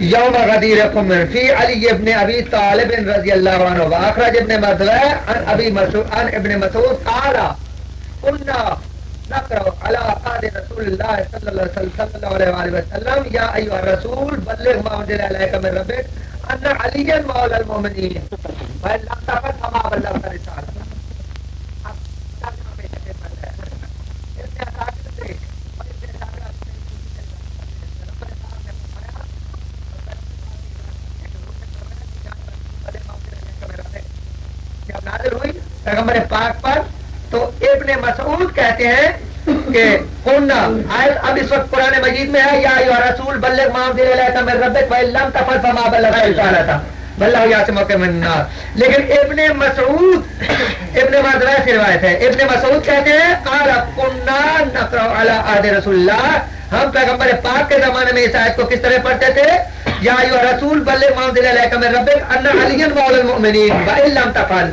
یوم غدیر قمر فی علی ابن ابی طالب رضی اللہ عنہ واخرج ابن مدوہ عن ابی مسعود، عن ابن مسعود قال قلنا نقرأ على آل رسول الله صلى الله عليه وسلم يا أيها الرسول، بلغ ما أنزل إليك من ربك أن عليا مولى المؤمنين فإن لم تفعل، فما بلغت رسالته نازل ہوئی پیغمبر پاک پر۔ تو ابن مسعود کہتے ہیں کہ قلنا کون اب اس وقت قرآن مجید میں ہے، یا رسول بلغ مام دل علیہ من ربک فإن تفعل فما بلغ رسالتہ۔ بلغ یاسم کے من النار لیکن ابن مسعود، ابن مردوہ سے روایت ہے۔ ابن مسعود کہتے ہیں، قال كنا نقرأ على عهد رسول اللہ۔ ہم پیغمبر پاک کے زمانے میں اس آیت کو کس طرح پڑھتے تھے؟ یا ایو رسول بلغ مام دل علیہ من ربک، ان علی مولا المؤمنین وإن لم تفعل۔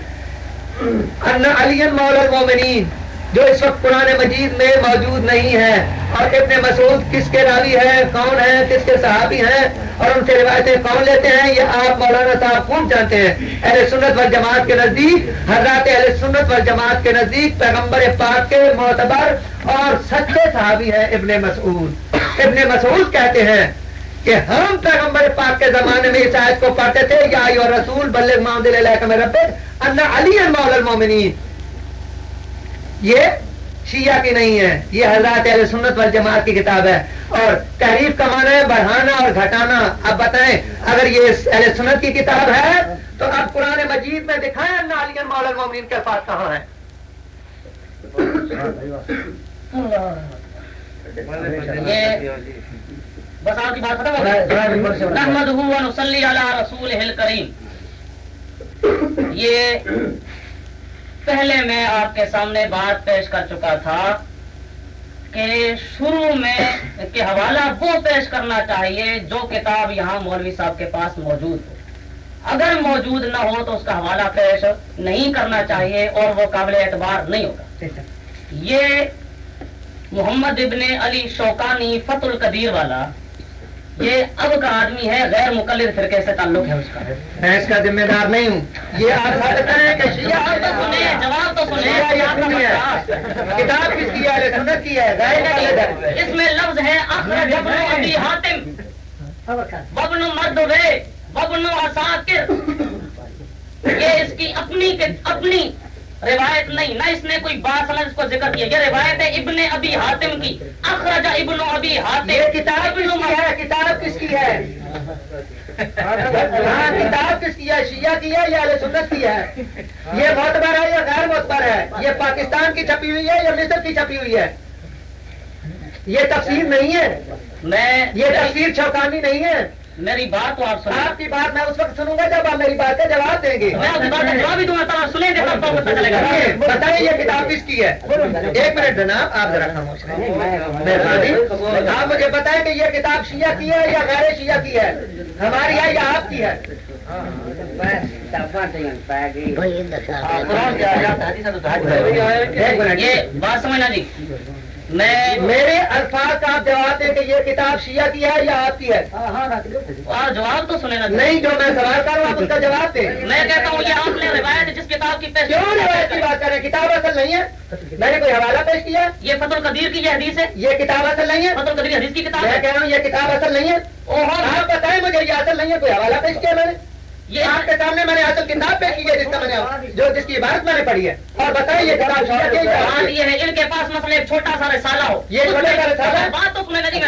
ان علی مولا المؤمنین جو اس وقت قرآن مجید میں موجود نہیں ہے، اور ابن مسعود کس کے راوی ہے، کون ہے، کس کے صحابی ہیں، اور ان سے روایتیں کون لیتے ہیں، یہ آپ مولانا صاحب کون جانتے ہیں۔ اہل سنت وال جماعت کے نزدیک، حضرات اہل سنت وال جماعت کے نزدیک پیغمبر پاک کے معتبر اور سچے صحابی ہیں ابن مسعود۔ ابن مسعود کہتے ہیں کہ ہم پیغمبر پاک کے زمانے میں اس آیت کو پڑھتے تھے، یا رسول بلغ محمد رب ان علی مولا المومنین یہ شیعہ کی نہیں ہے یہ حضرات اہل سنت والجماعت کی کتاب ہے۔ اور تحریف کا معنی ہے بڑھانا اور گھٹانا۔ اب بتائیں اگر یہ اہل سنت کی کتاب ہے تو اب قرآن مجید میں دکھائیں ان علی مولا المومنین کے پاس کہاں ہے۔ بس آپ کی بات ہو گئی۔ نحمدہ و نصلی علی رسولہ الکریم۔ یہ پہلے میں آپ کے سامنے بات پیش کر چکا تھا کہ شروع میں کہ حوالہ وہ پیش کرنا چاہیے جو کتاب یہاں مولوی صاحب کے پاس موجود ہو۔ اگر موجود نہ ہو تو اس کا حوالہ پیش نہیں کرنا چاہیے اور وہ قابل اعتبار نہیں ہوگا۔ یہ محمد ابن علی شوکانی فت القدیر والا یہ اب کا آدمی ہے غیر مقلد فرقے سے تعلق ہے اس کا۔ میں اس کا ذمہ دار نہیں ہوں۔ یہ آپ ثابت کریں کہ شیعہ جواب تو سنیں جواب تو کتاب کس کی ہے؟ سنت کی ہے۔ غیر مقلد ہے۔ اس میں لفظ ہے اخرج ابن ابی حاتم۔ وابن مردوے وابن عساکر۔ یہ اس کی اپنی اپنی روایت نہیں نہ اس نے کوئی بات سمجھ اس کو ذکر کیا۔ یہ روایت ہے ابن ابی حاتم کی۔ اخرج ابن ابی حاتم۔ یہ کتاب کس کی ہے؟ کتاب کس کی ہے؟ ہاں کتاب کس کی ہے؟ شیعہ کی ہے یا اہل سنت کی ہے؟ یہ معتبر ہے یا غیر معتبر ہے؟ یہ پاکستان کی چھپی ہوئی ہے یا مصر کی چھپی ہوئی ہے؟ یہ تفسیر نہیں ہے۔ میں یہ تفسیر چوکانی نہیں ہے۔ میری بات تو آپ سنیں آپ کی بات میں اس وقت سنوں گا جب آپ میری بات کا جواب دیں گے بتائیں یہ کتاب کس کی ہے ایک منٹ جناب آپ ذرا خاموش رہیں مہربانی آپ مجھے بتائیں کہ یہ کتاب شیعہ کی ہے یا غیر شیعہ کی ہے ہماری ہے یا آپ کی ہے یہ بات سمجھنا جی میں میرے الفاظ کا آپ جواب دیں کہ یہ کتاب شیعہ کی ہے یا آپ کی ہے؟ اور جواب تو سنے نا۔ نہیں جو میں سوال کر رہا ہوں آپ اس کا جواب دیں میں کہتا ہوں یہ آپ نے روایت جس کتاب کی پیش کیوں روایت کی بات کر رہے ہیں؟ کتاب اصل نہیں ہے۔ میں نے کوئی حوالہ پیش کیا؟ یہ فت القدیر کی یہ حدیث ہے۔ یہ کتاب اصل نہیں ہے؟ فت القدیر حدیث کی کتاب میں کہہ رہا ہوں یہ کتاب اصل نہیں ہے۔ آپ بتائیں مجھے یہ اصل نہیں ہے کوئی حوالہ پیش کیا میں نے؟ یہ آپ کے سامنے میں نے اصل کتاب پیش کی ہے جس کا میں نے جو جس کی عبارت میں نے پڑھی ہے۔ اور بتائیں یہ کتاب؟ یہ ہے ان کے پاس مثلا ایک چھوٹا سا رسالہ ہو۔ یہ چھوٹا سا رسالہ؟ بات تو سنیں نا جی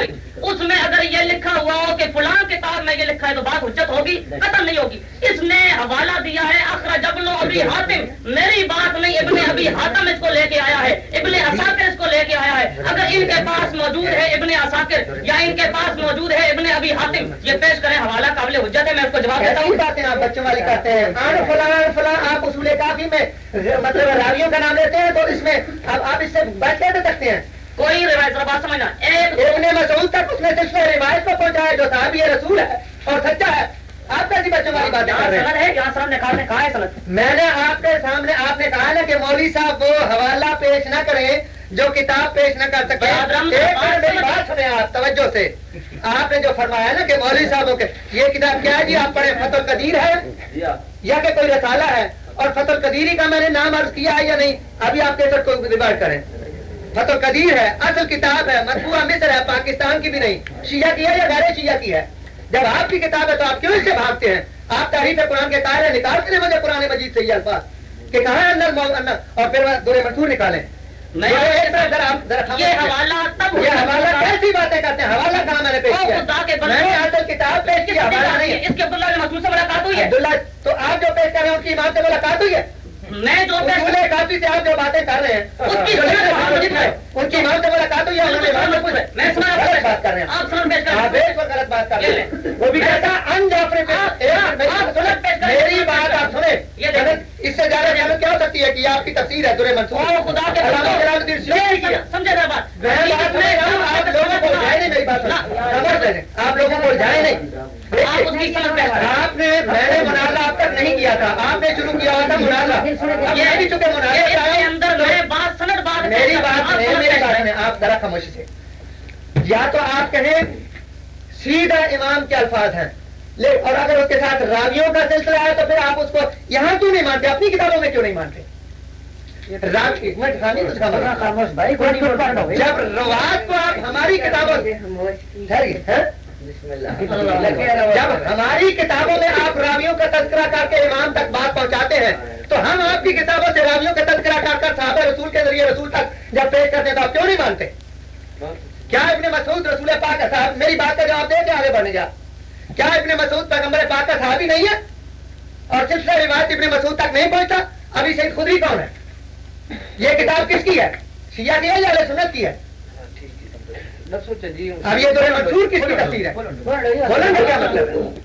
اس میں اگر یہ لکھا ہوا ہو کہ فلاں کتاب میں یہ لکھا ہے تو بات حجت ہوگی قتل نہیں ہوگی۔ اس نے حوالہ دیا ہے اخرج ابن ابی حاتم۔ میری بات نہیں ابن ابی حاتم اس کو لے کے آیا ہے۔ ابن اساکر اس کو لے کے آیا ہے۔ اگر ان کے پاس موجود ہے ابن اساکر یا ان کے پاس موجود ہے ابن ابی حاتم یہ پیش کریں حوالہ قابل حجت ہے میں اس کو جواب دیتا ہوں۔ آپ بچوں والی کرتے ہیں آن فلاں آن فلاں آپ اصول کافی میں مطلب راویوں کا نام لیتے ہیں تو اس میں اب آپ اس سے بات کہہ سکتے ہیں۔ کوئی روایت بات سمجھنا۔ ایک ابن مسعود تک اس نے صرف روایت کو پہنچایا جو صحابی رسول ہے اور سچا ہے۔ آپ کیسی بچوں والی باتیں کر رہے ہیں؟ سند ہے یہاں سند نے کہا ہے میں نے آپ کے سامنے آپ نے کہا نا کہ مولوی صاحب وہ حوالہ پیش نہ کریں۔ جو کتاب پیش نہ کر سکے میری بات سنیں آپ توجہ سے۔ آپ نے جو فرمایا نا کہ مولوی صاحبوں کے یہ کتاب کیا ہے؟ جی آپ پڑھے فتح القدیر ہے یا کہ کوئی رسالہ ہے؟ اور فتح القدیری کا میں نے نام عرض کیا ہے یا نہیں؟ ابھی آپ کیسر کو ریوائڈ کریں۔ فتح القدیر ہے اصل کتاب ہے مطبوعہ مصر ہے پاکستان کی بھی نہیں۔ شیعہ کی ہے یا غیر شیعہ کی ہے؟ جب آپ کی کتاب ہے تو آپ کیوں اس سے بھاگتے ہیں؟ آپ تاریخ قرآن کے قائل ہیں نکال کے مجھے قرآن مجید سے یہ الفاظ کہ کہاں ہے اندر اور پھر دورے منصور نکالیں۔ یہ۔ حوالہ تب یہ حوالہ کیسی باتیں کرتے ہیں؟ حوالہ کہاں میں نے پیش کیا۔ میں کتاب پیش کی حوالہ نہیں ہے۔ اس کے عبداللہ نے مسعود سے ملاقات ہوئی ہے۔ عبداللہ تو آپ جو پیش کر رہے ہیں ان کی امام سے ملاقات ہوئی ہے؟ میں جو کافی سے آپ جو باتیں کر رہے ہیں۔ اس کی ان کی امام سے ملاقات ہوئی میں سنا غلط بات کر رہے ہیں۔ آپ سنن پیش کر غلط بات کر رہے ہیں۔ وہ بھی کہتا ان جعفر میری بات آپ سنیں۔ اس سے زیادہ جانت کیا ہو سکتی ہے کہ یہ آپ کی تفسیر ہے درے منصور۔ خدا کے۔ سمجھے نا بات۔ میں آپ لوگوں کو جائے نہیں میری بات لیں آپ لوگوں کو جائے نہیں۔ آپ سمجھ آپ نے میں منازع اب تک نہیں کیا تھا۔ آپ نے شروع کیا تھا منازع اب میں بھی چونکہ یہ منازع کے ہوں، اندر میں بات سند بات میری۔ بات آپ نہیں بات کریں۔ نہیں آپ ذرا خاموشی سے۔ یا تو آپ کہیں سیدھا امام کے الفاظ ہیں۔ لے اور اگر اس کے ساتھ راویوں کا سلسلہ ہے تو پھر آپ اس کو یہاں کیوں نہیں مانتے؟ اپنی کتابوں میں کیوں نہیں مانتے؟ جب روایت کو آپ ہماری کتابوں؟ جب ہماری کتابوں میں آپ راویوں کا تذکرہ کر کے امام تک بات پہنچاتے ہیں تو ہم آپ کی کتابوں سے راویوں کا تذکرہ کر کر صحابہ رسول کے ذریعے رسول تک جب پیش کرتے ہیں تو آپ کیوں نہیں مانتے؟ کیا ابن مسعود رسول پاک کا صاحب میری بات کا جواب دے کے آگے بڑھنے جا۔ کیا ابن مسعود پیغمبر پاک کا صحابی نہیں ہے؟ اور سلسلہ روایت ابن مسعود تک نہیں پہنچتا ابھی سید خدری کون ہے؟ یہ کتاب کس کی ہے؟ شیعہ کی ہے یا سنت کی ہے؟ اب یہ دورے منصور کس کی تفسیر ہے؟ بولیں گے۔ کیا مطلب ہے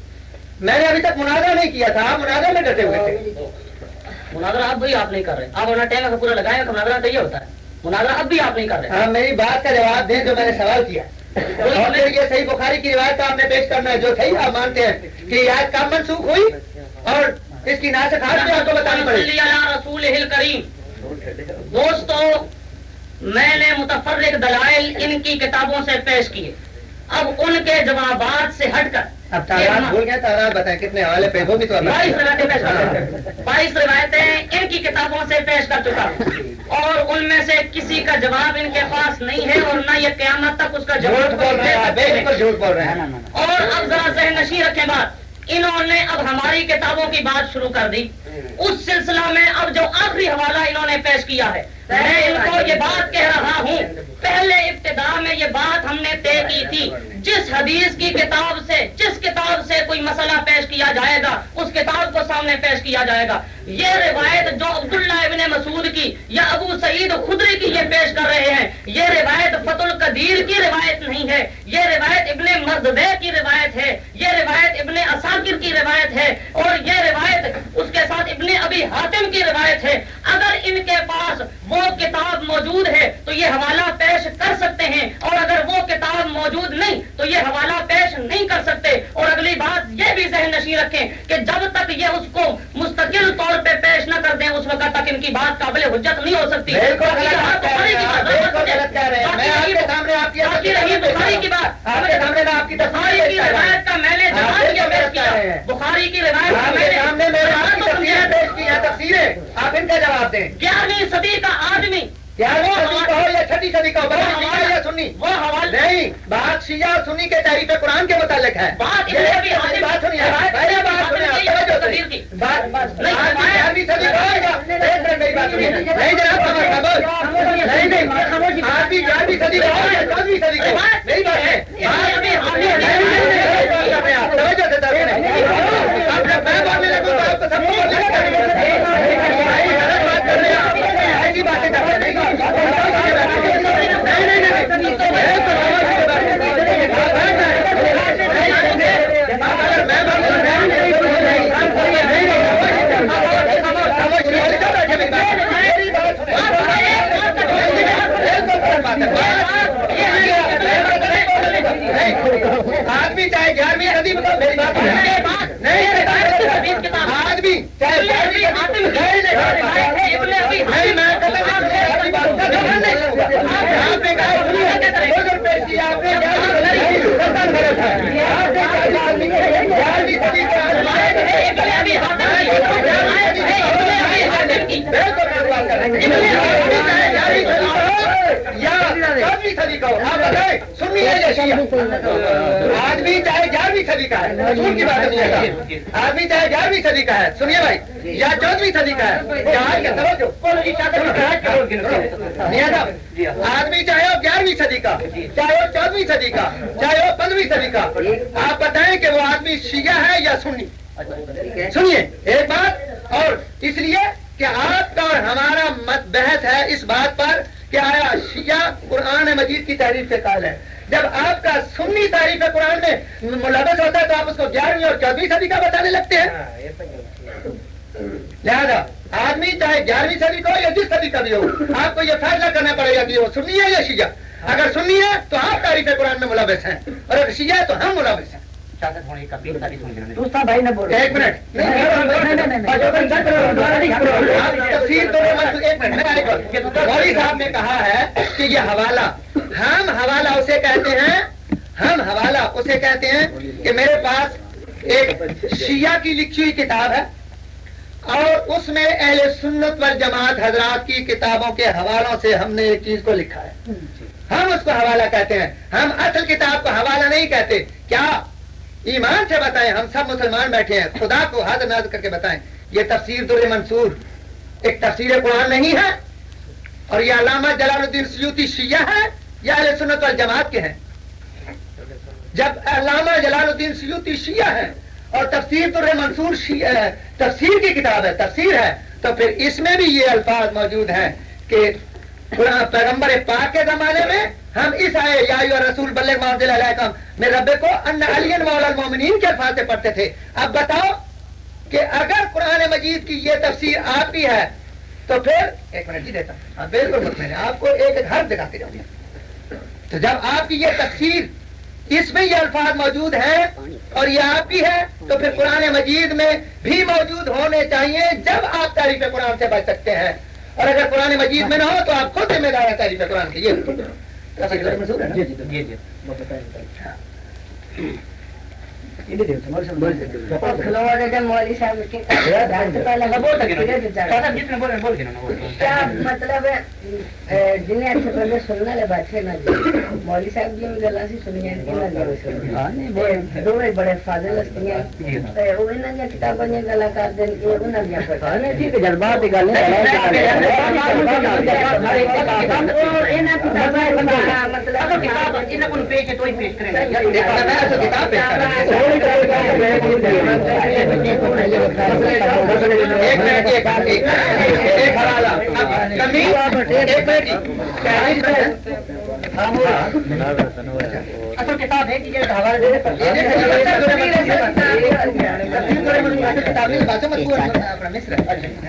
میں نے ابھی تک مناظرہ نہیں کیا تھا آپ مناظرہ میں ڈٹے ہوئے تھے۔ مناظرہ اب بھی آپ نہیں کر رہے۔ آپ اپنا ٹائم اگر پورا لگائیں تو مناظرہ تو یہ ہوتا ہے۔ مناظرہ اب بھی آپ نہیں کر رہے۔ ہاں میری بات کا جواب دیں جو میں نے سوال کیا۔ اور پھر یہ صحیح بخاری کی روایت آپ نے پیش کرنا ہے جو صحیح آپ مانتے ہیں کہ یہ آیت کب منسوخ ہوئی؟ اور اس کی ناسخ خاص بھی آپ کو بتانی پڑے۔ رسول کریم دوستو میں نے متفرق دلائل ان کی کتابوں سے پیش کیے۔ اب ان کے جوابات سے ہٹ کر اب بھول بتائیں کتنے حوالے پہ وہ بھی تو بائیس روایتیں پیش کر بائیس روایتیں ان کی کتابوں سے پیش کر چکا ہوں۔ اور ان میں سے کسی کا جواب ان کے پاس نہیں ہے اور نہ یہ قیامت تک اس کا جھوٹ جواب بالکل جھوٹ بول رہے ہیں۔ اور اب ذرا ذہن نشی رکھیں بات۔ انہوں نے اب ہماری کتابوں کی بات شروع کر دی۔ اس سلسلہ میں اب جو آخری حوالہ انہوں نے پیش کیا ہے میں ان کو یہ بات کہہ رہا ہوں، پہلے ابتدا میں یہ بات ہم نے طے کی تھی۔ جس حدیث کی کتاب سے، جس کتاب سے کوئی مسئلہ پیش کیا جائے گا، اس کتاب کو سامنے پیش کیا جائے گا۔ یہ روایت جو عبداللہ ابن مسعود کی یا ابو سعید خدری کی یہ پیش کر رہے ہیں، یہ روایت فت القدیر کی روایت نہیں ہے۔ یہ روایت ابن مردبے کی روایت ہے۔ یہ روایت ابن اساکر کی روایت ہے۔ اور یہ روایت اس کے ساتھ ابن ابی حاتم کی روایت ہے۔ اگر ان کے پاس وہ کتاب موجود ہے تو یہ حوالہ پیش کر سکتے ہیں اور اگر وہ کتاب موجود نہیں تو یہ حوالہ پیش نہیں کر سکتے اور اگلی بات یہ بھی ذہن نشی رکھیں کہ جب تک یہ اس کو مستقل طور پہ پیش نہ کر دیں اس وقت تک ان کی بات قابل حجت نہیں ہو سکتی۔ بخاری کی روایت آپ ان کا جواب دیں۔ گیارہویں صدی کا آدمی چھٹی صدی کا سنی وہ حوالہ نہیں بات شیعہ سنی کے تحریف قرآن کے متعلق ہے بات ہے ابی کہ حاتم- میری بات سنیے روایت پہلے ابن بات ابی سنیے حاتم آپ کی توجہ تقریر سے کی۔ بات نہیں، آج بھی روایت- گیارہویں صدی کا ہوگا ایک منٹ میری بات سنیے نہیں جناب خاموش خاموش نہیں نہیں آج بھی گیارہویں صدی کا ہوگا چودہویں صدی کا ہو۔ میری بات ہے بات- نہیں، نہیں، نہیں، نہیں، بات کر رہے ہیں آپ توجہ سے سر سنیں آپ جب میں بولنے لگوں تو آپ کو سب کو بولنے لگیں گے بھائی، غلط بات کر رہے ہیں آپ ایسی باتیں کر رہے ہیں نہیں نہیں نہیں نہیں آدمی چاہے گیارہویں صدی میں میری بات نہیں آدمی چاہے بہت بہتر گیارہویں صدی کا ہو۔ آپ بتائیں میں نہیں میں آدمی چاہے گیارہویں صدی کا ہے کی بات نہیں آدمی چاہے گیارہویں صدی کا ہے، سنیے بھائی، یا چودہویں صدی کا ہے؟ آدمی چاہے وہ گیارہویں صدی کا چاہے وہ چودہویں صدی کا چاہے وہ پندرہویں صدی کا آپ بتائیں کہ وہ آدمی شیعہ ہے یا سنی؟ سنیے، ایک بات اور، اس لیے کہ آپ کا اور ہمارا مت بحث ہے اس بات پر کہ آیا شیعہ قرآن مجید کی تعریف کے قائل ہے۔ جب آپ کا سنی تعریف قرآن میں ملوث ہوتا ہے تو آپ اس کو گیارہویں اور چودہویں صدی کا بتانے لگتے ہیں۔ لہذا آدمی چاہے گیارہویں صدی کا ہو یا جس صدی کا بھی ہو آپ کو یہ فیصلہ کرنا پڑے گا کہ وہ سنی ہے یا شیعہ۔ اگر سنی ہے تو آپ تعریف قرآن میں ملوث ہیں اور اگر شیعہ ہے تو ہم ملوث ہیں۔ بھائی نے بولے ایک منٹ مولوی صاحب نے کہا ہے کہ یہ حوالہ ہم حوالہ اسے کہتے ہیں ہم حوالہ اسے کہتے ہیں کہ میرے پاس ایک شیعہ کی لکھی ہوئی کتاب ہے اور اس میں اہل سنت پر جماعت حضرات کی کتابوں کے حوالوں سے ہم نے ایک چیز کو لکھا ہے ہم اس کو حوالہ کہتے ہیں ہم اصل کتاب کو حوالہ نہیں کہتے کیا ایمان سے بتائیں، ہم سب مسلمان بیٹھے ہیں۔ خدا کو حاضر ناز کر کے بتائیں۔ یہ تفسیر در منصور۔ ایک تفسیر قرآن نہیں ہے؟ اور یہ علامہ جلال الدین سیوتی شیعہ ہے یا اہل سنت والجماعت کے ہیں؟ جب علامہ جلال الدین سیوتی شیعہ ہے اور تفسیر در منصور تفسیر کی کتاب ہے، تفسیر ہے، تو پھر اس میں بھی یہ الفاظ موجود ہیں کہ پیغمبر پاک کے زمانے میں ہم اس آئے، یا رسول، بلغ محمد میں رب کو ان علی المومنین کے الفاظ سے پڑھتے تھے۔ اب بتاؤ کہ اگر قرآن مجید کی یہ تفسیر آپ کی ہے، تو پھر ایک منٹ جی دیتا ہوں۔ بالکل مطمئن آپ کو ایک گھر دکھاتے جاؤں تو جب آپ کی یہ تفسیر اس میں یہ الفاظ موجود ہیں اور یہ آپ کی ہے تو پھر قرآن مجید میں بھی موجود ہونے چاہیے جب آپ تعریف قرآن سے بچ سکتے ہیں۔ اور اگر قرآن مجید میں نہ ہو، تو آپ خود ذمہ دار ہیں تعریف قرآن کی یہ میں مطلب جن سننا لے بیٹھے نا مولی صاحب جی گلا سنیا دو بڑے فاضل کتابیں گلا کر دیں جذبات مطلب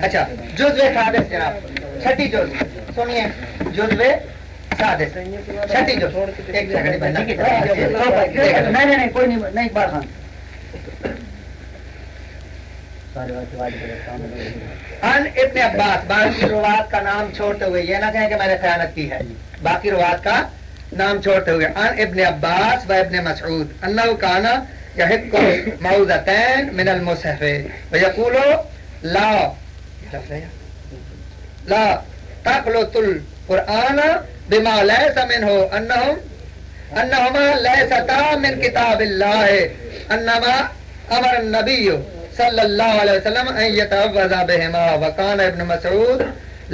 اچھا جزو جناب چھٹی جز سنیے جزو چھٹی جز ایک نہیں نہیں کوئی نہیں نہیں بات ان ابن عباس باقی روات کا نام چھوڑتے ہوئے یہ نہ کہیں کہ میں نے خیانت کی ہے۔ باقی روات کا نام چھوڑتے ہوئے ان ابن عباس و ابن مسعود اللہ کانا یحق موزتین من المصحف۔ لا لا تقلت القرآن بما لیس منہو انہم انہما لیستا من کتاب اللہ انما امر النبی صلی اللہ علیہ وسلم ان یتعوذ بہما وکان ابن مسعود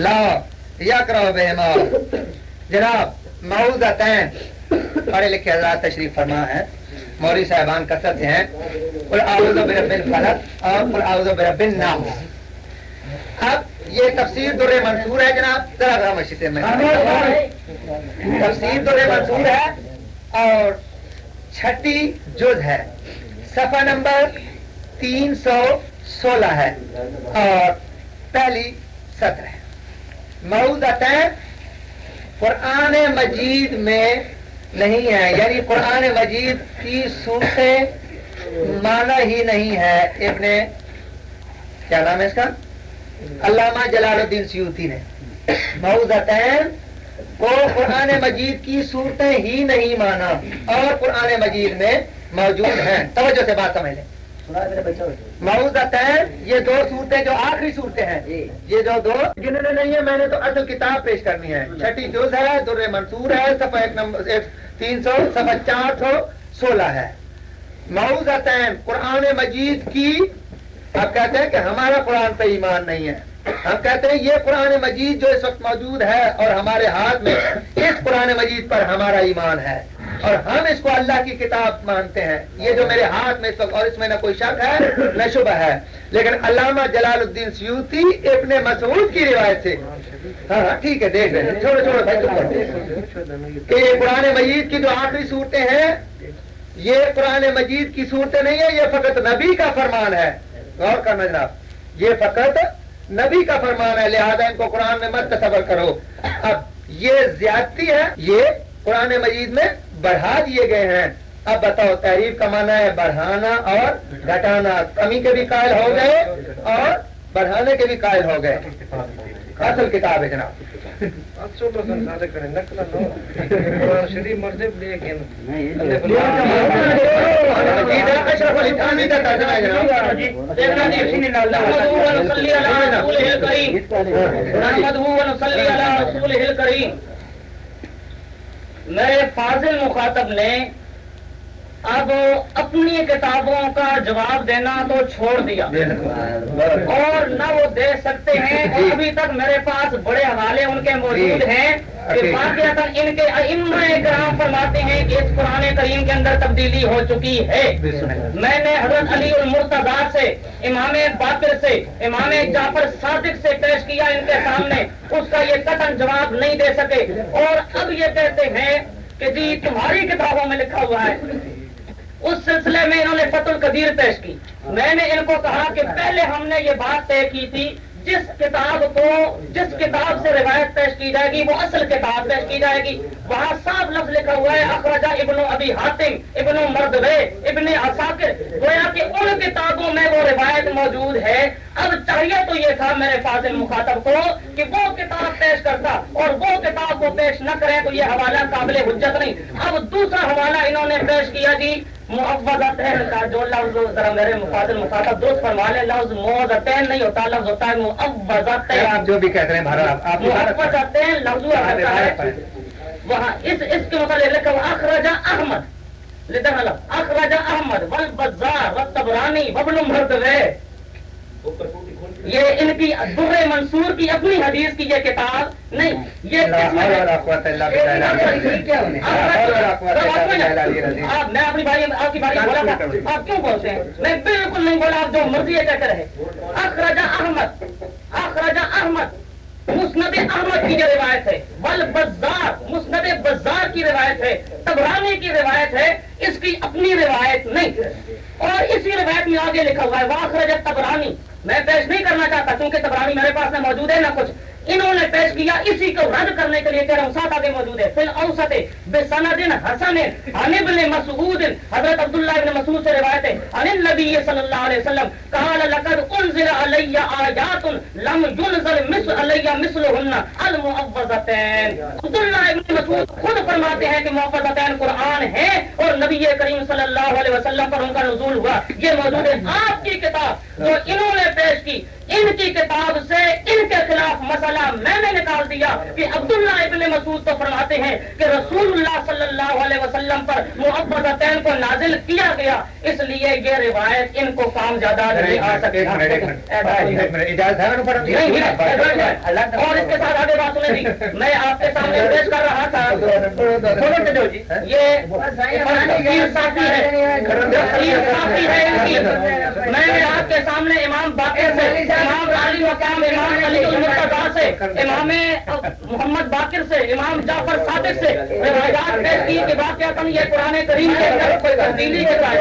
لا یکرہ بہما جناب معوذتین پڑھے لکھے حضرات تشریف فرما ہے موری صاحبان کثرت ہیں۔ قل اعوذ برب الفلق، اور قل اعوذ برب الناس۔ اب یہ تفسیر در منصور ہے جناب، ذرا خاموشی سے میں۔ تفسیر در منصور ہے اور چھٹی جز ہے۔ صفحہ نمبر تین سو سولہ ہے اور پہلی سطر ہے۔ مئو قرآن مجید میں نہیں ہے یعنی قرآن مجید کی صورتیں مانا ہی نہیں ہے۔ ابن کیا نام ہے اس کا؟ علامہ جلال الدین سیوتی نے معوزتین کو قرآن مجید کی صورتیں ہی نہیں مانا اور قرآن مجید میں موجود ہیں۔ توجہ سے بات سمجھ لیں۔ معوزتین یہ دو صورتیں جو آخری صورتیں ہیں۔ یہ جو دو جنہوں نے نہیں ہے میں نے تو اصل کتاب پیش کرنی ہے۔ چھٹی جز ہے در منصور ہے صفحہ ایک نمبر تین سو صفحہ چار سو سولہ ہے۔ معوزتین قرآن مجید کی آپ کہتے ہیں کہ ہمارا قرآن پہ ایمان نہیں ہے۔ ہم کہتے ہیں یہ قرآن مجید جو اس وقت موجود ہے اور ہمارے ہاتھ میں، اس قرآن مجید پر ہمارا ایمان ہے۔ اور ہم اس کو اللہ کی کتاب مانتے ہیں۔ یہ جو میرے ہاتھ میں اس وقت، اور اس میں نہ کوئی شک ہے، نہ شبہ ہے۔ لیکن علامہ جلال الدین سیوتی ابن مسعود کی روایت سے ہاں ہاں ٹھیک ہے، دیکھ رہے ہیں چھوڑو چھوڑو، بھائی کہ یہ قرآن مجید کی جو آخری صورتیں ہیں، یہ قرآن مجید کی صورتیں نہیں ہے یہ فقط نبی کا فرمان ہے۔ غور کرنا جناب یہ فقط نبی کا فرمان ہے، لہذا ان کو قرآن میں مت تصور کرو۔ اب یہ زیادتی ہے، یہ قرآن مجید میں بڑھا دیے گئے ہیں۔ اب بتاؤ، تحریف کا معنی ہے بڑھانا اور گھٹانا۔ کمی کے بھی قائل ہو گئے اور بڑھانے کے بھی قائل ہو گئے۔ اصل کتاب ہے جناب۔ میرے فاضل مخاطب نے اب اپنی کتابوں کا جواب دینا تو چھوڑ دیا۔ اور نہ وہ دے سکتے ہیں۔ اور ابھی تک میرے پاس بڑے حوالے ان کے موجود ہیں کہ واقعات ان کے کرام فرماتے ہیں کہ اس قرآن کریم کے اندر تبدیلی ہو چکی ہے۔ میں نے حضرت علی المرتضی سے امام باقر سے امام جعفر صادق سے پیش کیا ان کے سامنے۔ اس کا یہ قطن جواب نہیں دے سکے۔ اور اب یہ کہتے ہیں کہ جی تمہاری کتابوں میں لکھا ہوا ہے۔ اس سلسلے میں انہوں نے فت القدیر پیش کی۔ میں نے ان کو کہا کہ پہلے ہم نے یہ بات طے کی تھی، جس کتاب کو، جس کتاب سے روایت پیش کی جائے گی، وہ اصل کتاب پیش کی جائے گی۔ وہاں صاف لفظ لکھا ہوا ہے اخراجہ ابن ابی حاتم، ابن مردوے، ابن اساکر گویا کہ ان کتابوں میں وہ روایت موجود ہے۔ اب چاہیے تو یہ تھا میرے فاضل مخاطب کو کہ وہ کتاب پیش کرتا اور وہ کتاب کو پیش نہ کرے تو یہ حوالہ قابل حجت نہیں۔ اب دوسرا حوالہ انہوں نے پیش کیا جی کا جو لفظ ذرا میرے مفاضل مخاطب درست فرما لے لفظ موزتین نہیں ہوتا لفظ ہوتا ہے آپ جو بھی کہتے ہیں بھارت آپ محبتین لفظ ہوتا ہے۔ وہاں اس اس کے متعلق لکھا احمد۔ لدہ لفظ اخرجہ احمد۔ والبزار والتبرانی وابن مردوے یہ ان کی در منصور کی اپنی حدیث کی یہ کتاب نہیں یہ آپ میں اپنی بھائی آپ کی بھائی بولا تھا آپ کیوں بولتے ہیں؟ میں بالکل نہیں بولا آپ جو مرضی ہے کہتے رہے۔ اخراجہ احمد اخراجہ احمد۔ مسند احمد کی جو روایت ہے ول بزار مسند بزار کی روایت ہے، تبرانی کی روایت ہے، اس کی اپنی روایت نہیں اور اسی روایت میں آگے لکھا ہوا ہے واخرج تبرانی میں پیش نہیں کرنا چاہتا، کیونکہ تبرانی میرے پاس میں موجود ہے، نہ کچھ۔ انہوں نے پیش کیا اسی کو رد کرنے کے لیے کہہ رہا آگے موجود ہے۔ فی الاوسط بے سندن حسن عن ابن مسعود۔ حضرت عبداللہ ابن مسعود سے روایت ہے، عن النبی صلی اللہ علیہ وسلم، قال لقد انزل علی آیات لم ينزل مثل علی مثلهن المعوذتین۔ عبداللہ ابن مسعود خود فرماتے ہیں کہ معوذتین قرآن ہے اور نبی کریم صلی اللہ علیہ وسلم پر ان کا نزول ہوا۔ یہ موجود ہے آپ کی کتاب جو انہوں نے پیش کی۔ ان کی کتاب سے ان کے خلاف مسئلہ میں نے نکال دیا کہ عبداللہ ابن مسعود تو فرماتے ہیں کہ رسول اللہ صلی اللہ علیہ وسلم پر محبت کو نازل کیا گیا اس لیے یہ روایت ان کو کام زیادہ نہیں آ سکے اور اس کے ساتھ آگے بات سنیں جی۔ میں آپ کے سامنے پیش کر رہا تھا۔ یہ ساتھی ہے۔ میں نے آپ کے سامنے امام باقر سے امام علی مقام امام علی المرتضی سے، امام محمد باقر سے، امام جعفر صادق سے۔ روایات پیش کی کہ واقعات یہ قرآن کریم کے اندر کوئی تبدیلی کے بعد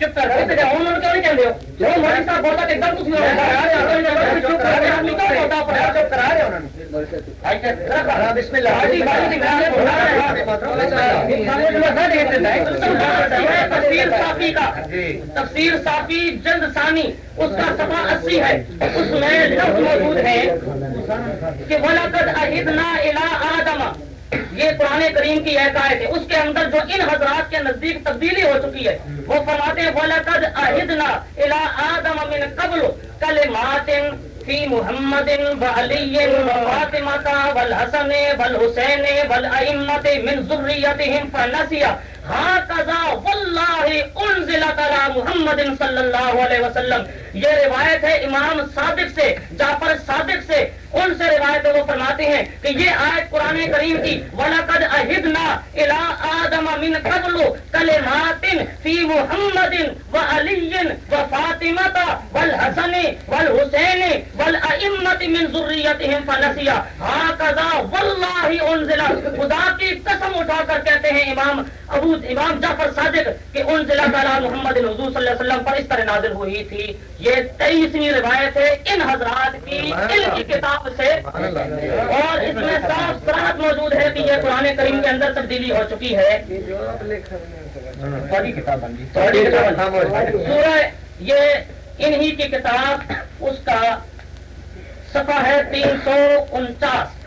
چپ کر ہوں کیوں نہیں کہہ ہو؟ جو مولوی صاحب بولتا ایک دم بسم اللہ تفسیر صافی کا تفسیر صافی جلد ثانی اس کا صفحہ اسی ہے اس میں لفظ موجود ہے کہ وَلَقَدْ أَهِدْنَا إِلَىٰ آدَمَ یہ قرآن کریم کی ایک ہے اس کے اندر جو ان حضرات کے نزدیک تبدیلی ہو چکی ہے وہ فرماتے ہیں، وَلَقَدْ أَهِدْنَا إِلَىٰ آدَمَ مِنْ قَبْلُ كَلِمَاتٍ فی محمد وعلی وفاطمہ والحسن والحسین والائمت من ذریتہم فنسیہ قضا واللہ انزلت علی محمد صلی اللہ علیہ وسلم. یہ روایت ہے امام صادق سے، جعفر صادق سے۔ ان سے روایت وہ فرماتے ہیں کہ یہ آیت قرآن کریم کی، وَلَقَدْ أَهِدْنَا إِلَىٰ آدَمَ مِنْ قَبْلُ كَلِمَاتٍ فِي مُحَمَّدٍ وَعَلِيٍّ وَفَاطِمَةَ وَالْحَسَنِ وَالْحُسَيْنِ وَالْأَئِمَّةِ مِنْ ذُرِّيَّتِهِمْ فَنَسِيَا هَكَذَا وَاللَّهِ أُنزِلَ۔ خدا کی قسم اٹھا کر کہتے ہیں امام ابو، امام جعفر صادق کہ انزل تعالی محمد حضور صلی اللہ علیہ وسلم پر اس طرح نازل ہوئی تھی۔ یہ تیئیسویں روایت ہے ان حضرات کی علم کی کتاب سے۔ اور اس میں صاف صراحت موجود ہے کہ یہ قرآن کریم کے اندر تبدیلی ہو چکی ہے۔ سورہ یہ انہی کی کتاب اس کا صفحہ ہے تین سو انچاس۔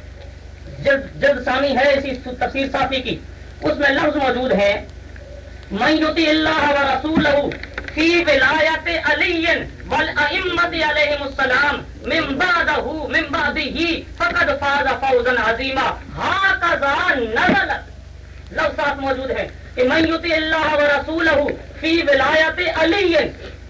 جلد ثانی ہے اسی تفسیر صافی کی۔ اس میں لفظ موجود ہے من یطیع اللہ و رسولہ فی ولایت علی والائمت علیہم السلام من بعدہ من بعدہ فقد فاز فوزا عظیما۔ ہاکذا نزلت لو ساتھ موجود ہیں۔ کہ من یطیع اللہ و فی ولایت علی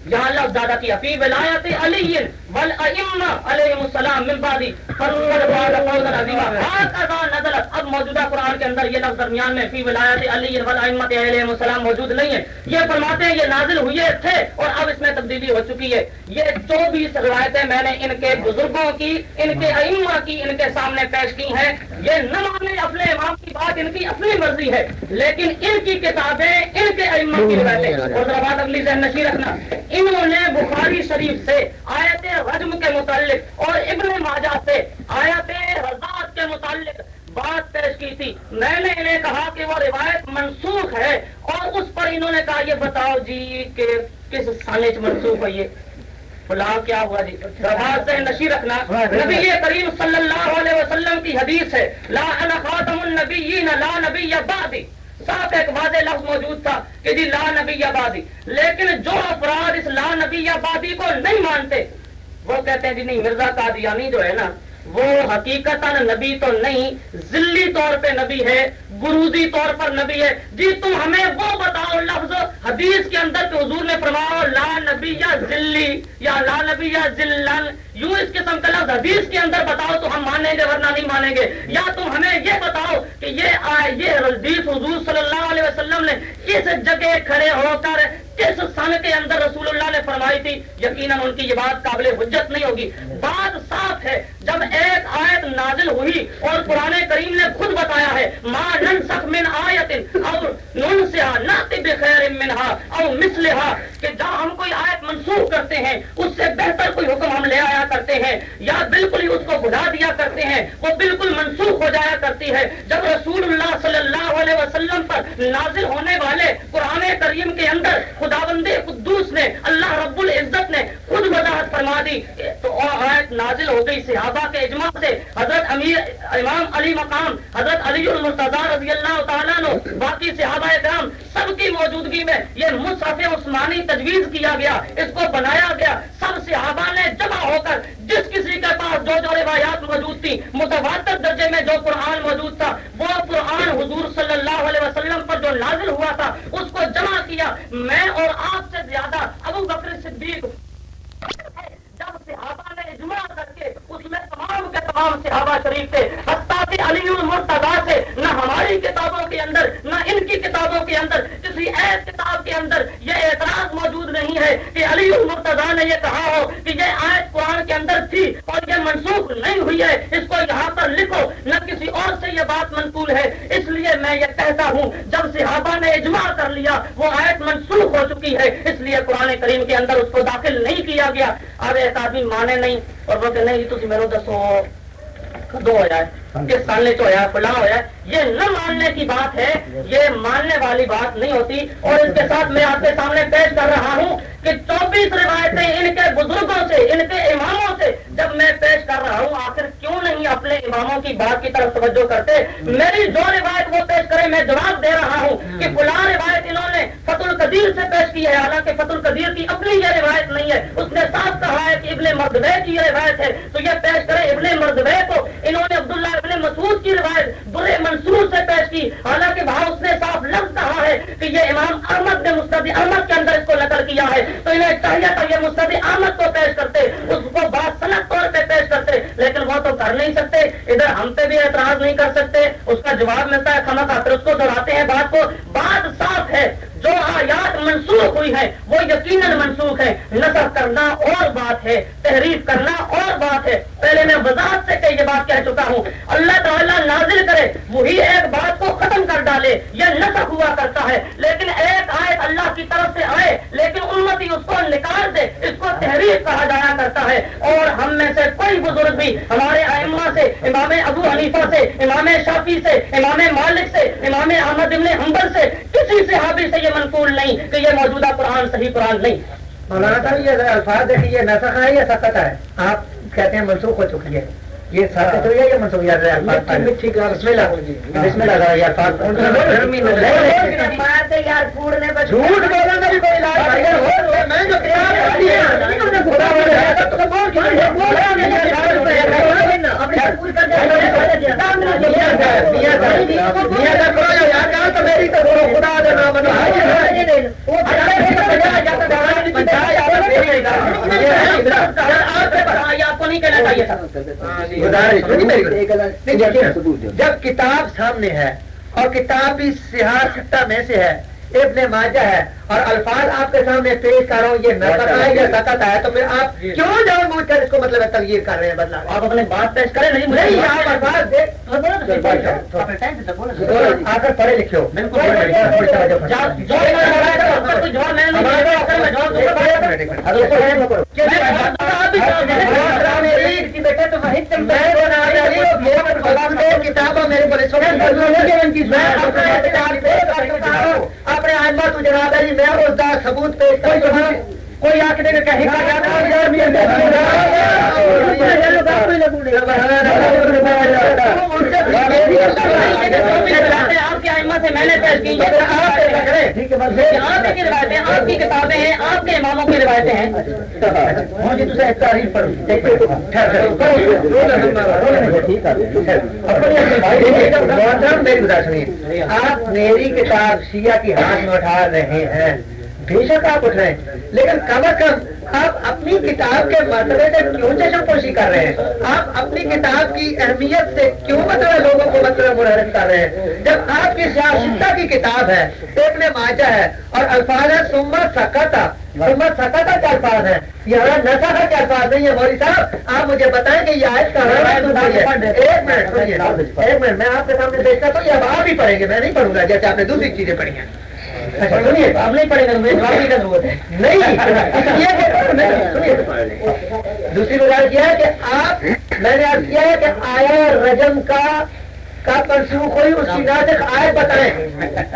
یہاں لفظ زیادہ کیا فی ولایت علی والائمہ علیہم السلام من بعدی فرور بعد فوزا عظیما۔ ہاکذا نزلت۔ اب موجودہ قرآن کے اندر یہ لفظ درمیان میں فی ولایت علی والائمہ علیہم السلام موجود نہیں ہے۔ یہ فرماتے ہیں یہ نازل ہوئے تھے اور اب اس میں تبدیلی ہو چکی ہے۔ یہ چوبیس روایتیں میں نے ان کے بزرگوں کی، ان کے ائمہ کی، ان کے سامنے پیش کی ہیں۔ یہ نہ مانے اپنے امام کی بات، ان کی اپنی مرضی ہے۔ لیکن ان کی کتابیں، ان کے ائمہ کی روایتیں۔ اور ذرا بات اگلی ذہن نشی رکھنا۔ انہوں نے بخاری شریف سے آیت رجم کے متعلق اور ابن ماجہ سے آیت رضاعت کے متعلق بات پیش کی تھی۔ میں نے انہیں کہا کہ وہ روایت منسوخ ہے اور اس پر انہوں نے کہا، یہ بتاؤ جی کہ کس سالے منسوخ ہے یہ؟ بلا کیا ہوا جی؟ بات سے نشی رکھنا۔ نبی کریم صلی اللہ علیہ وسلم کی حدیث ہے، لا انا خاتم النبیین، لا نبی بعدی. صاف ایک واضح لفظ موجود تھا کہ جی لا نبی آبادی۔ لیکن جو افراد اس لا نبی آبادی کو نہیں مانتے، وہ کہتے ہیں جی نہیں، مرزا قادیانی جو ہے نا وہ حقیقت نبی تو نہیں، ذلی طور پہ نبی ہے، گروزی طور پر نبی ہے۔ جی تم ہمیں وہ بتاؤ لفظ حدیث کے اندر کہ حضور نے فرماؤ لا نبی یا ذلی یا لا نبی یا ذلن۔ یوں اس قسم کا لفظ حدیث کے اندر بتاؤ تو ہم مانیں گے ورنہ نہیں مانیں گے۔ یا تم ہمیں یہ بتاؤ کہ یہ یہ حدیث حضور صلی اللہ علیہ وسلم نے کس جگہ کھڑے ہو کر کس سن کے اندر رسول اللہ نے فرمائی تھی، یقیناً ان کی یہ بات قابل حجت نہیں ہوگی۔ بات صاف ہے، جب ایک آیت نازل ہوئی اور قرآن کریم نے خود بتایا ہے ماں ننسخ من آیت اور ننسا ناطب خیر منہا اور مثلہا، کہ جب ہم کوئی آیت منسوخ کرتے ہیں، اس سے بہتر کوئی حکم ہم لے آیا کرتے ہیں، یا بالکل ہی اس کو بڑھا دیا کرتے ہیں، وہ بالکل منسوخ ہو جایا کرتی ہے۔ جب رسول اللہ صلی اللہ علیہ وسلم پر نازل ہونے والے قرآن کریم کے اندر نے اللہ رب العزت نے خود وضاحت فرما دی تو آیت نازل ہو گئی صحابہ کے اجماع سے۔ حضرت امیر امام علی مقام، حضرت علی المرتضی رضی اللہ تعالیٰ نے باقی صحابہ کرام سب کی موجودگی میں یہ مصحف عثمانی تجویز کیا گیا، اس کو بنایا گیا۔ سب صحابہ نے جمع ہو کر جس کسی کے پاس جو جو روایات موجود تھی متواتر درجے میں جو قرآن موجود تھا، وہ قرآن حضور صلی اللہ علیہ وسلم پر جو نازل ہوا تھا، اس کو جمع کیا۔ میں اور آپ سے زیادہ ابو بکر صدیق۔ جب صحابہ نے اجماع اس میں تمام کے تمام صحابہ شریف تھے، حتیٰ علی المرتضا سے نہ ہماری کتابوں کے اندر، نہ ان کی کتابوں کے اندر، کسی ایس کتاب کے اندر یہ اعتراض موجود نہیں ہے کہ علی المرتضا نے یہ کہا ہو کہ یہ آیت قرآن کے اندر تھی اور یہ منسوخ نہیں ہوئی ہے۔ اس کو یہاں پر لکھو، نہ کسی اور سے یہ بات منقول ہے۔ اس لیے لیے میں یہ کہتا ہوں، جب صحابہ نے اجماع کر لیا، وہ آیت منسوخ ہو چکی ہے۔ اس لیے قرآن کریم کے اندر اس کو داخل نہیں کیا گیا۔ اب ایک آدمی مانے نہیں۔ اور کہ نہیں تھی میرے دسو کدو ہوا ہے کس سال نے ہوا فلاں ہوا ہے یہ نہ ماننے کی بات ہے یہ ماننے والی بات نہیں ہوتی۔ اور اس کے ساتھ میں آپ کے سامنے پیش کر رہا ہوں کہ چوبیس روایتیں ان کے بزرگوں سے ان کے اماموں سے جب میں پیش کر رہا ہوں آخر کیوں نہیں اپنے اماموں کی بات کی طرف توجہ کرتے؟ میری جو روایت وہ پیش کرے میں جواب دے رہا ہوں کہ فلاں روایت انہوں نے فت القدیر سے پیش کی ہے، حالانکہ فت القدیر کی اپنی یہ روایت نہیں ہے۔ اس نے صاف کہا ہے کہ ابن مردوے کی یہ روایت ہے۔ تو یہ پیش کرے ابن مردوے کو۔ انہوں نے عبداللہ ابن مسعود کی روایت برے منصور سے پیش کی۔ حالانکہ وہاں اس نے صاف لفظ کہا ہے کہ یہ امام احمد نے مستد احمد کے اندر اس کو نقل کیا ہے۔ تو انہیں چاہیے تھا یہ مستد احمد کو پیش کرتے، اس کو بات صنعت طور پہ پیش کرتے، لیکن وہ تو کر نہیں سکتے۔ ادھر ہم پہ بھی اعتراض نہیں کر سکتے۔ اس کا جواب ملتا ہے کھانا کھاتے اس کو دہراتے ہیں بات کو۔ بات آیات منسوخ ہوئی ہے، وہ یقیناً منسوخ ہے۔ نظر کرنا اور بات ہے، تحریف کرنا اور بات ہے۔ پہلے میں وضاحت سے کہ یہ بات کہہ چکا ہوں۔ اللہ تعالیٰ نازل کرے، وہی ایک بات کو ختم کر ڈالے یہ نسخ ہوا کرتا ہے۔ لیکن ایک آیت اللہ کی طرف سے آئے، لیکن امتی اس کو نکال دے، اس کو تحریف کہا جایا کرتا ہے۔ اور ہم میں سے کوئی بزرگ بھی ہمارے ائمہ سے، امام ابو حنیفہ سے، امام شافی سے، امام مالک سے، امام احمد ابن حنبل سے کسی سے حابی سے یہ منقول نہیں کہ یہ موجودہ قرآن، صحیح قرآن نہیں۔ مولانا صاحب، یہ الفاظ دیکھیے نسخ ہے یا سخت ہے۔ آپ کہتے ہیں منسوخ ہو چکی ہے۔ یہ ہوئی ہے یا منسوخ یاد ہے آپ کو نہیں کہنا چاہیے تھا جب کتاب سامنے ہے اور کتاب بھی سیاح سٹا میں سے ہے ابن ماجہ ہے اور الفاظ آپ کے سامنے پیش کر رہا ہوں یہ نقط ہے یا سکت ہے تو پھر آپ کیوں جان بوجھ کر اس کو مطلب تغیر کر رہے ہیں بدلا آپ اپنے بات پیش کریں نہیں نہیں آپ الفاظ دیکھ آ کر پڑھے لکھے ہو کتابوں میرے بولے اپنے آئمہ تو جناب ہے جی میں اس کا ثبوت پیش کر کوئی آ کے دے کہیں آپ کے آئمہ سے میں نے پیش کی آپ کی روایتیں آپ کی کتابیں ہیں آپ کے اماموں کی روایتیں ہیں۔ آپ میری کتاب شیعہ کی ہاتھ میں اٹھا رہے ہیں۔ بے شک آپ اٹھ رہے ہیں؟ لیکن کم از کم آپ اپنی کتاب کے مرتبے سے کیوں چشم پوشی کر رہے ہیں؟ آپ اپنی کتاب کی اہمیت سے کیوں مطلب لوگوں کو مطلب مرحرت کر رہے ہیں؟ جب آپ کی سیاستہ کی کتاب ہے ابن ماجہ ہے اور الفاظ ہے سمت سکتا سمت سکتا کے الفاظ ہے یہ نشا کے الفاظ نہیں ہے مودی صاحب آپ مجھے بتائیں کہ یہ آیت کہاں ہے؟ ایک منٹ سنیے۔ ایک منٹ میں آپ کے سامنے دیکھتا تو یہ اب آپ ہی پڑھیں گے میں نہیں پڑھوں گا جیسے آپ نے دوسری چیزیں پڑھی ہیں۔ سنیے آپ نہیں پڑھے گا ضرورت ہے نہیں دوسری گزارش یہ ہے کہ آپ میں نے آج کیا؟ ہے کہ آیا رجم کا کا منسوخ ہوئی اس کی نازک آیت بتائیں۔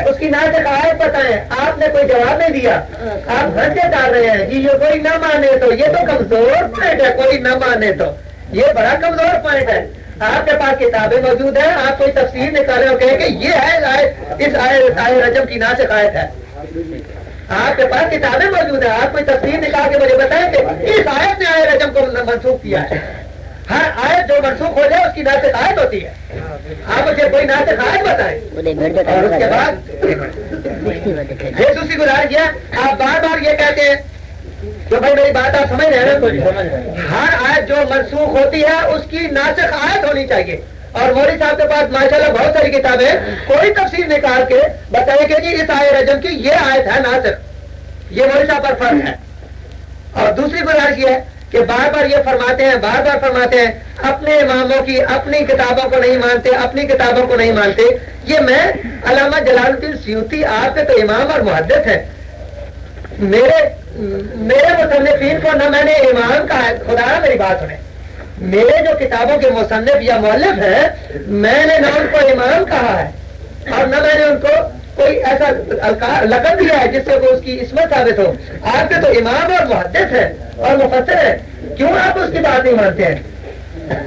اس کی نازک آیت بتائیں آپ نے کوئی جواب نہیں دیا۔ آپ گھر سے ڈال رہے ہیں جی یہ کوئی نہ مانے تو یہ تو کمزور پوائنٹ ہے، کوئی نہ مانے تو۔ یہ بڑا کمزور پوائنٹ ہے۔ آپ کے پاس کتابیں موجود ہیں، آپ کوئی تفصیل نکالے اور کہیں کہ یہ ہے اس آئے رجم کی نازک آیت ہے۔ آپ کے پاس کتابیں موجود ہیں، آپ کوئی تفصیل نکال کے مجھے بتائیں کہ اس آیت نے آئے رجم کو منسوخ کیا ہے۔ ہر آیت جو منسوخ ہو جائے، اس کی ناسک آیت ہوتی ہے۔ آپ مجھے کوئی ناسک آیت بتائیں۔ اور اس کے بعد، یہ دوسری گزارش ہے آپ بار بار یہ کہتے ہیں تو بھائی میری بات آپ سمجھ رہے ہیں ہر آیت جو منسوخ ہوتی ہے، اس کی ناسک آیت ہونی چاہیے۔ اور مودی صاحب کے پاس ماشاءاللہ بہت ساری کتابیں کوئی تفصیل نکال کے بتائیں کہ جی اس آئے رجم کی یہ آیت ہے ناسک یہ مودی صاحب پر فرق ہے۔ اور دوسری گزارش یہ ہے کہ بار بار یہ فرماتے ہیں، بار بار فرماتے ہیں، اپنے اماموں کی اپنی کتابوں کو نہیں مانتے، اپنی کتابوں کو نہیں مانتے۔ یہ میں علامہ جلال الدین سیوتی، آپ کے تو امام اور محدت ہے میرے میرے مصنفین کو نہ میں نے امام کہا ہے خدا میری بات سنیں میرے جو کتابوں کے مصنف یا مولف ہیں، میں نے نہ ان کو امام کہا ہے۔ اور نہ میں نے ان کو کوئی ایسا لقب دیا ہے جس سے وہ اس کی عصمت ثابت ہو۔ آپ کے تو امام اور محدث ہے اور مفسر ہے کیوں آپ اس کی بات نہیں مانتے ہیں؟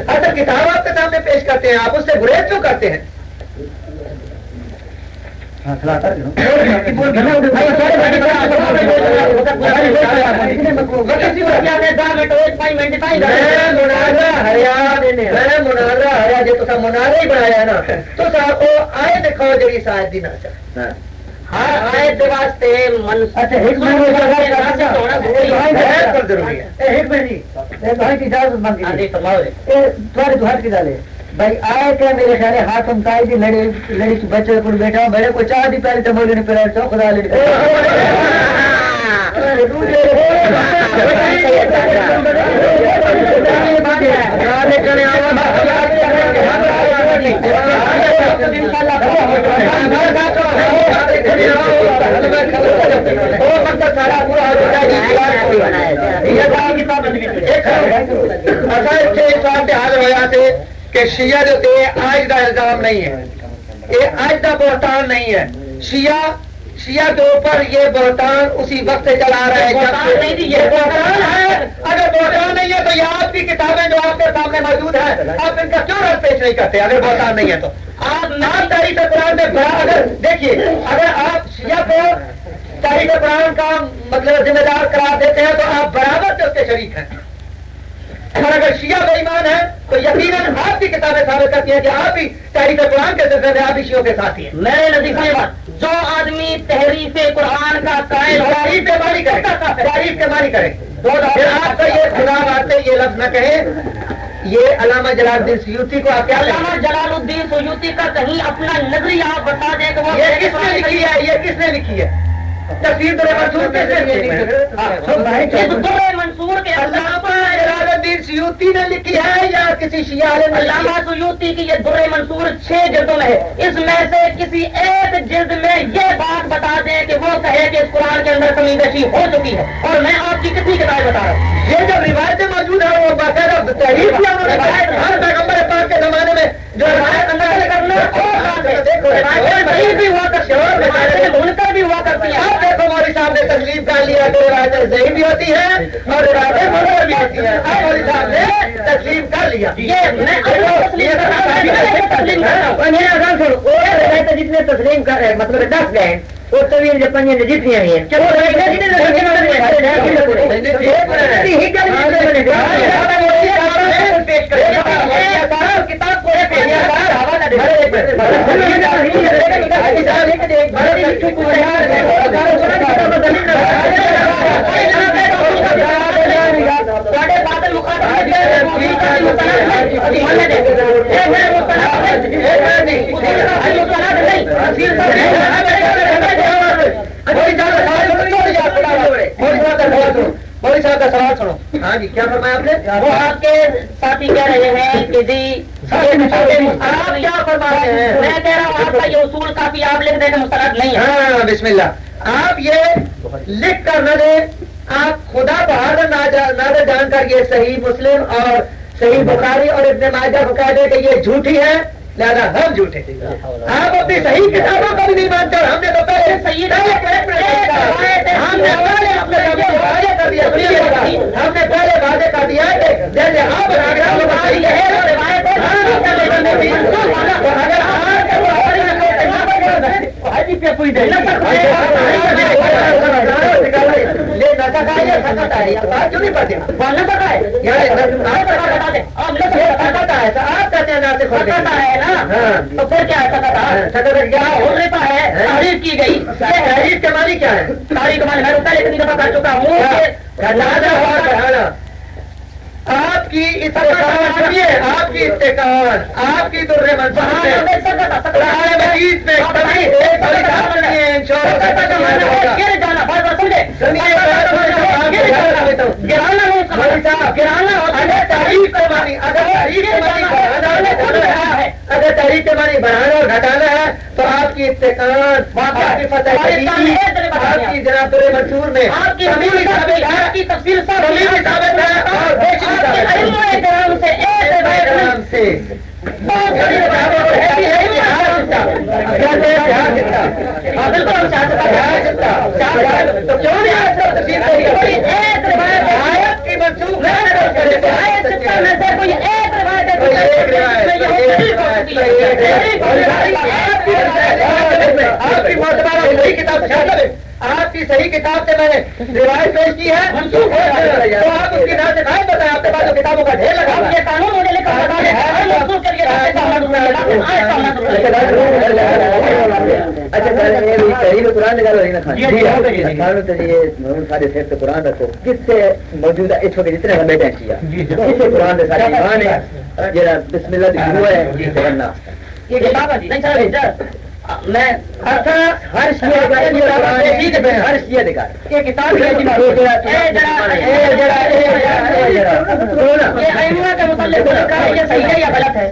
اچھا کتاب آپ کے سامنے پیش کرتے ہیں، آپ اس سے گریز کیوں کرتے ہیں؟ منارا ہی بنایا نا تو آئے جی شاید دی ہر واسطے اچھا منٹ کی تو بھائی آئے کہ میرے خیال ہاتھ ہم کائی دی لڑی لڑی سے بچے کو بیٹھا میرے کو چاہ دی پہلے تو مولے نے پہلے چوک خدا لے حاضر ہوا کہ شیعہ جو تھے آج کا الزام نہیں ہے یہ آج کا بہتان نہیں ہے۔ شیعہ شیعہ کے اوپر یہ بہتان اسی وقت سے چلا رہا ہے یہ بہتان ہے۔ اگر بہتان نہیں ہے تو یہ آپ کی کتابیں جو آپ کے سامنے موجود ہیں آپ ان کا کیوں رد پیش نہیں کرتے؟ اگر بہتان نہیں ہے تو۔ آپ نام تاریخ قرآن میں اگر دیکھیے اگر آپ شیعہ کو تاریخ قرآن کا مطلب ذمہ دار قرار دیتے ہیں تو آپ برابر سے اس کے شریک ہیں۔ اور اگر شیعہ بے ایمان ہے تو یقیناً آپ کی کتابیں ثابت کرتی ہیں کہ آپ بھی تحریف قرآن کے سلسلے آپ بھی شیعوں کے ساتھی ہیں۔ میرے نزدیک جو آدمی تحریف قرآن کا قائل تعریف کے مانی کرے۔ تعریف کے مانی کرے۔ پھر آپ کا یہ خدا واسطے یہ لفظ نہ کہیں یہ علامہ جلال الدین سیوتی کو آپ کیا علامہ جلال الدین سیوتی کا کہیں اپنا نظریہ آپ بتا دیں کہ وہ یہ کس نے لکھی ہے۔ یہ کس نے لکھی ہے؟ منصور لکھی ہے منصور کے علامہ جلال الدین سیوتی نے لکھی ہے یا کسی شیعہ عالم نے لکھی ہے؟ علامہ سیوتی کی یہ در منصور چھ جلدوں میں ہے۔ اس میں سے کسی ایک جلد میں یہ بات بتا دیں کہ وہ کہے کہ اس قرآن کے اندر کمی بیشی ہو چکی ہے۔ اور میں آپ کی کتنی کتاب بتا رہا ہوں۔ یہ جو روایتیں موجود ہیں وہ باقاعدہ تحریر کیا انہوں نے روایت ہر پیغمبر پاک کے زمانے میں جو روایت اندر کرنا اور ہے بھی ہوا کرتی ہیں۔ آپ دیکھو مولوی صاحب نے تکلیف کر لیا کہ روایتیں صحیح بھی ہوتی ہیں اور روایتیں منکر بھی ہوتی ہیں اب مولوی صاحب نے تسلیم کر لیا جتنے تسلیم کر رہے مطلب دس گئے وہ طویل جو پنجے نے جتنی ہوئی ہیں چلو کتاب کو سوال سنو۔ ہاں جی کیا فرمایا آپ نے وہ آپ کے ساتھی کہہ رہے ہیں کہ جی آپ کیا فرما رہے ہیں۔ میں کہہ رہا ہوں آپ کا یہ اصول کافی آپ لکھ دیں مسترد نہیں ہے۔ ہاں بسم اللہ۔ آپ یہ لکھ کر نہ دیں آپ خدا بہادر نادر جان کر یہ صحیح مسلم اور صحیح بخاری اور ابن ماجہ کو کہہ دیں کہ یہ جھوٹی ہے۔ لہذا ہم جھوٹے آپ اپنی صحیح کتابوں کو بھی نہیں مانتے ہم نے تو پہلے صحیح ہم نے پہلے واضح کر دیا ہم نے پہلے واضح کر دیا کہ جیسے آپ کہتے ہیں نا؟ تو پھر کیا ہے؟ تعریف کی گئی کے معنی کیا ہے تاریخ میں میں پہلے اتنی دفعہ کر چکا ہوں آپ کی آپ کی اتقان آپ کی در مجید میں کبھی ایک ہے سمجھے مولوی صاحب اگر مانی بڑھانا اور گھٹانا ہے تو آپ کی اتقان آپ کی فتح آپ کی جناب منصور میں۔ آپ کی آپ کی تفصیل ثابت آپ کی صحیح کتاب آپ کی صحیح کتاب سے میں نے روایت پیش کی ہے تو آپ اس کی نام سے کھائے بتائیں آپ کے پاس کتابوں کا ڈھیر لگا یہ قانون مجھے لکھا قرآن رکھو کس سے موجود ہے اس وقت جتنے قرآن کے سارے ایمان ہے جہاں بسم اللہ کی شروع ہے یہ کتاب ہے نہیں سر میں ہر ہر یہ کتاب کے متعلق یہ صحیح ہے یا غلط ہے۔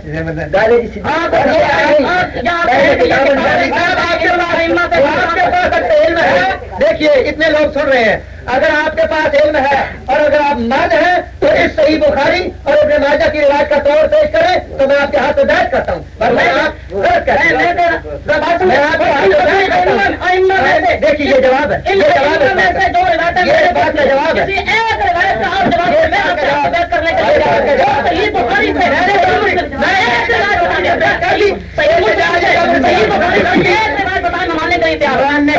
دیکھیے اتنے لوگ سن رہے ہیں۔ اگر آپ کے پاس علم ہے اور اگر آپ مرد ہیں تو اس صحیح بخاری اور ابن ماجہ کی روایت کا طور پیش کریں تو میں آپ کے ہاتھ میں بیٹھ کرتا ہوں۔ دیکھیے یہ جواب ہے۔ جواب ہے۔ بات کا جواب ماننے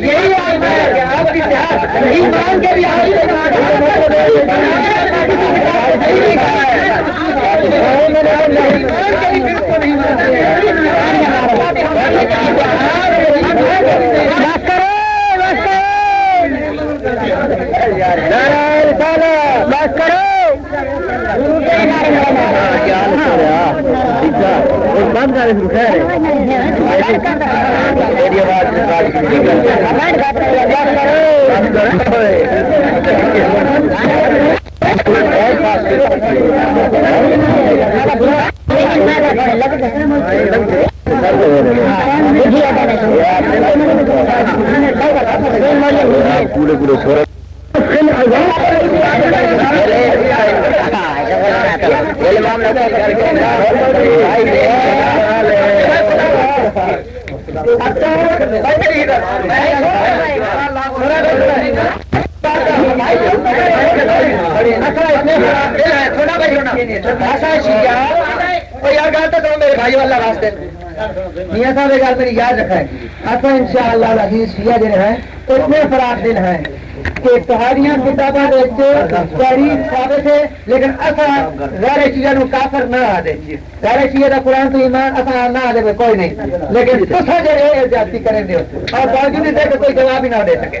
یہی آپ کے بھی بس بند کر میری آواز پورے پورے سورج میاں صاحب ایک میری یاد رکھا ہے اصل ان شاء اللہ شیعہ جڑے ہیں اتنے فراد دل ہیں کہ تہاریاں کتابیں تحریر ثابت ہے لیکن اصا غیر چیزوں کو کافر نہ آ دے غیر چیزیں کا قرآن تو ایمان اصا نہ آ دے کوئی نہیں لیکن تصا جڑے جاتی کریں دے اور باوجود دے کہ کوئی جواب ہی نہ دے سکے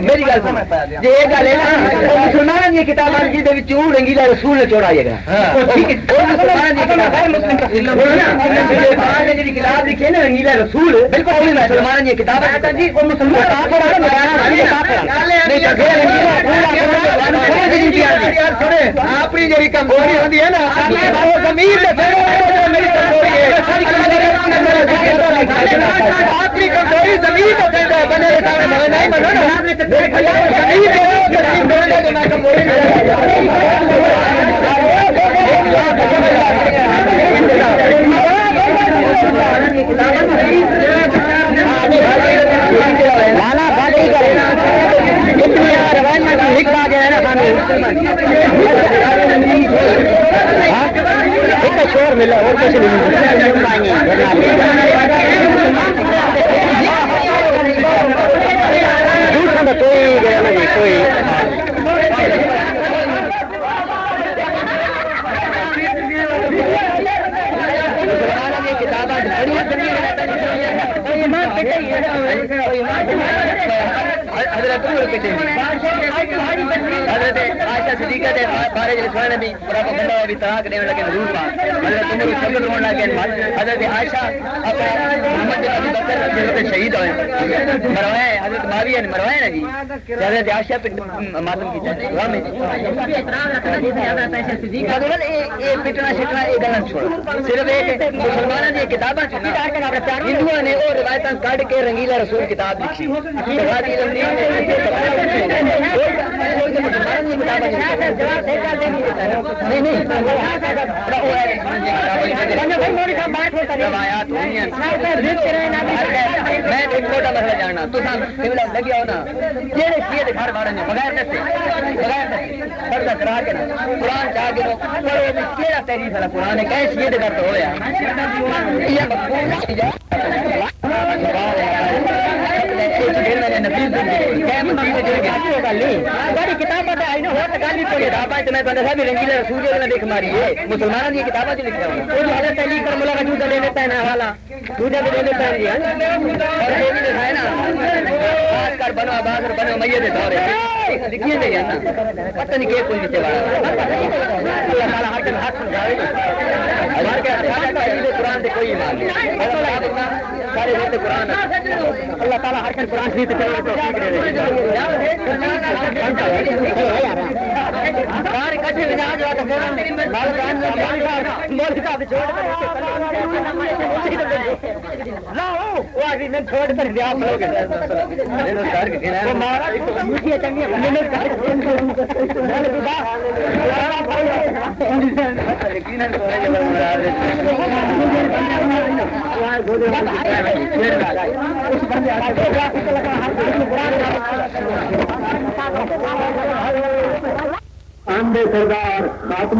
میری گل مسلمان کی کتاب رنگیلا رسول نے چوڑائی گا۔ جی کتاب لکھی ہے نا رنگیلا رسول بالکل مسلمان اپنی جی کمزوری ہوتی ہے نا اپنی کمزوری زمین بنے لانا بات شور ملا اور کچھ نہیں تم پیٹے حضرت عائشہ صدیقہ دے بارے جو سونے بھی پورا کو بندہ بھی طلاق دینے لگے حضور پاک حضرت تم کو شکر ہونے لگے حضرت عائشہ اپنا محمد بن ابی بکر حضرت شہید ہوئے مروائے حضرت معاویہ نے مروائے نا جی یہ پٹنا شٹنا یہ گلا چھوڑ صرف ایک مسلمانوں کی کتابیں نے وہ روایت کٹ کے رنگیلا رسول کتاب لکھی میں ایک چھوٹا مسئلہ جاننا تو لگی آؤ کہڑے گھر بارے بغیر دسے بغیر دسے پردہ کرا کے نا قرآن چاہ کے پڑھو کہڑا ہے قرآن ہے گھر تو مسلمان کی کتابیں لکھا کر بنو آباد بنو میے دے دورے ہاتھ نہیں گا ہمارے کے قرآن سے کوئی ایمان نہیں سارے ہوتے قرآن اللہ تعالیٰ ہر قرآن شریف چلے تو سارے آندے سردار خاتم